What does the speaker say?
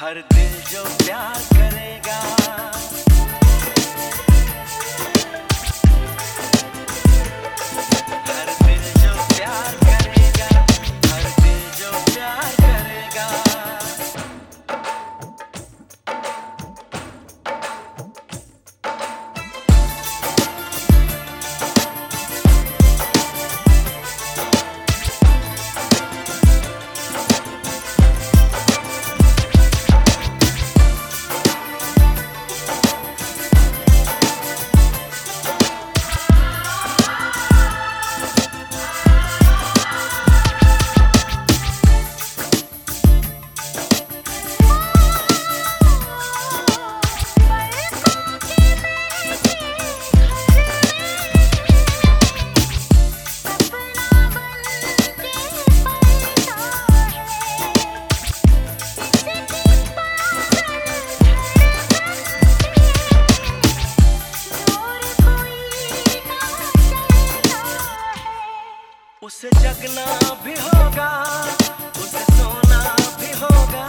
हर दिल जो प्यार करेगा। उसे जगना भी होगा उसे सोना भी होगा।